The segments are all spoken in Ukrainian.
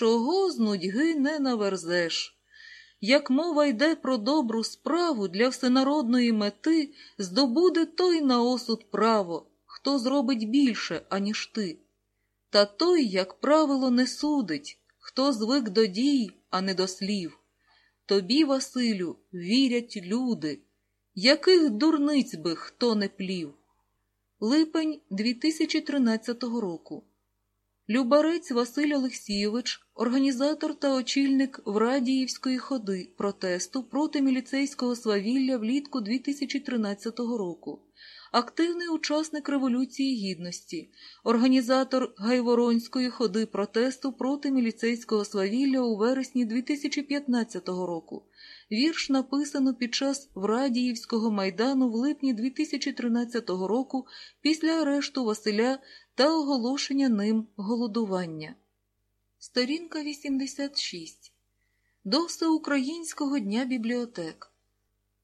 чого з нудьги не наверзеш. Як мова йде про добру справу для всенародної мети, здобуде той на осуд право, хто зробить більше, аніж ти. Та той, як правило, не судить, хто звик до дій, а не до слів. Тобі, Василю, вірять люди, яких дурниць би хто не плів. Липень 2013 року. Любарець Василь Олексійович, організатор та очільник Врадіївської ходи протесту проти міліцейського свавілля влітку 2013 року, активний учасник Революції Гідності, організатор Гайворонської ходи протесту проти міліцейського свавілля у вересні 2015 року. Вірш написано під час Врадіївського майдану в липні 2013 року після арешту Василя та оголошення ним голодування. Сторінка 86. До Всеукраїнського дня бібліотек.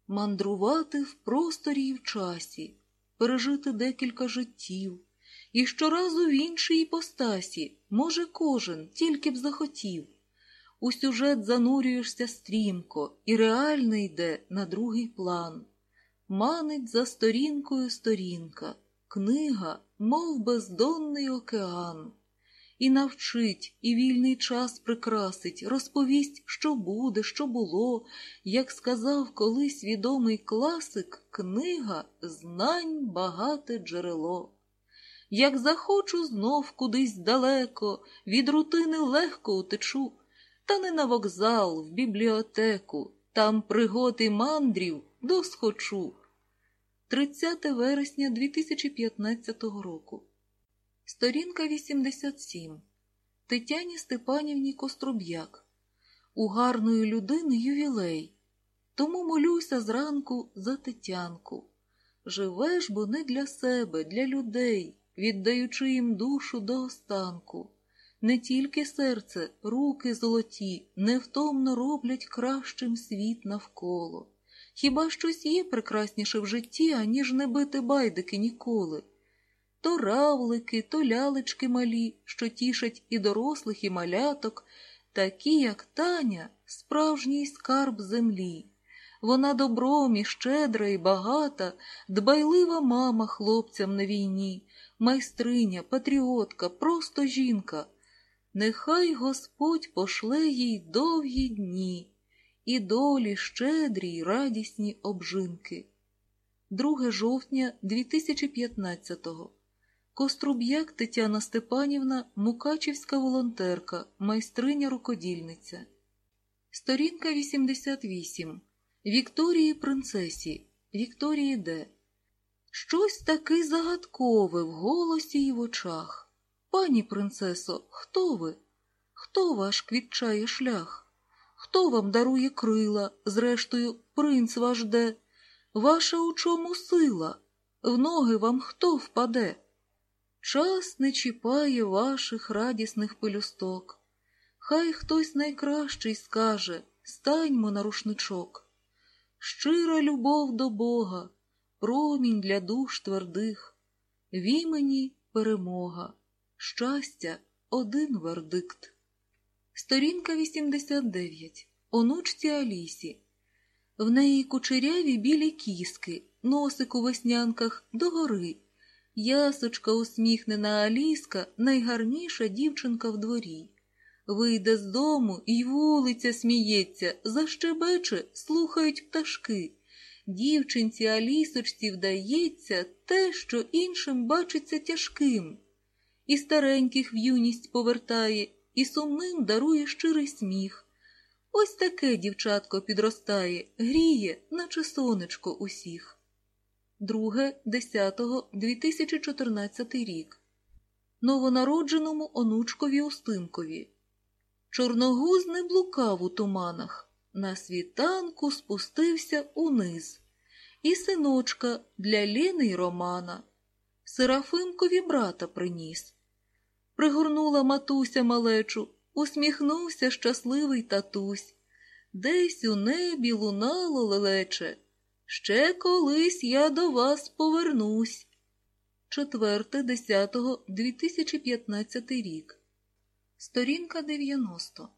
Мандрувати в просторі і в часі, пережити декілька життів, і щоразу в іншій іпостасі, може, кожен тільки б захотів. У сюжет занурюєшся стрімко, і реальне йде на другий план. Манить за сторінкою сторінка, книга, мов бездонний океан, і навчить, і вільний час прикрасить, розповість, що буде, що було, як сказав колись відомий класик, книга знань багате джерело. Як захочу знов кудись далеко, від рутини легко утечу, та не на вокзал, в бібліотеку, там пригод і мандрів досхочу. 30 вересня 2015 року. Сторінка 87. Тетяні Степанівні Коструб'як. У гарної людини ювілей. Тому молюся зранку за Тетянку. Живеш, бо не для себе, для людей, віддаючи їм душу до останку. Не тільки серце, руки золоті, невтомно роблять кращим світ навколо. Хіба щось є прекрасніше в житті, аніж не бити байдики ніколи? То равлики, то лялечки малі, що тішать і дорослих, і маляток, такі, як Таня, справжній скарб землі. Вона добром і щедра і багата, дбайлива мама хлопцям на війні, майстриня, патріотка, просто жінка. Нехай Господь пошле їй довгі дні і долі щедрі й радісні обжинки. 2 жовтня 2015-го. Коструб'як Тетяна Степанівна, Мукачівська волонтерка, майстриня рукодільниця. Сторінка 88. Вікторії Принцесі. Вікторії Д. Щось таки загадкове в голосі й в очах. Пані принцесо, хто ви? Хто ваш квітчає шлях? Хто вам дарує крила, зрештою, принц ваш де? Ваша у чому сила? В ноги вам хто впаде? Час не чіпає ваших радісних пелюсток. Хай хтось найкращий скаже станьмо на рушничок. Щира любов до Бога, промінь для душ твердих, в імені перемога, щастя один вердикт. Сторінка 89. Онучці Алісі. В неї кучеряві білі кіски, носик у веснянках догори. Ясочка усміхнена Аліска, найгарніша дівчинка в дворі. Вийде з дому, і вулиця сміється, защебече, слухають пташки. Дівчинці Алісочці вдається те, що іншим бачиться тяжким. І стареньких в юність повертає, і сумним дарує щирий сміх. Ось таке дівчатко підростає, гріє, наче сонечко усіх. 2.10.2014 рік. Новонародженому онучкові Устинкові. Чорногуз не блукав у туманах. На світанку спустився униз. І синочка для Ліни й Романа. Серафимкові брата приніс. Пригорнула матуся малечу, усміхнувся щасливий татусь. Десь у небі лунало лелече. Ще колись я до вас повернусь. 4.10.2015 рік. Сторінка 90.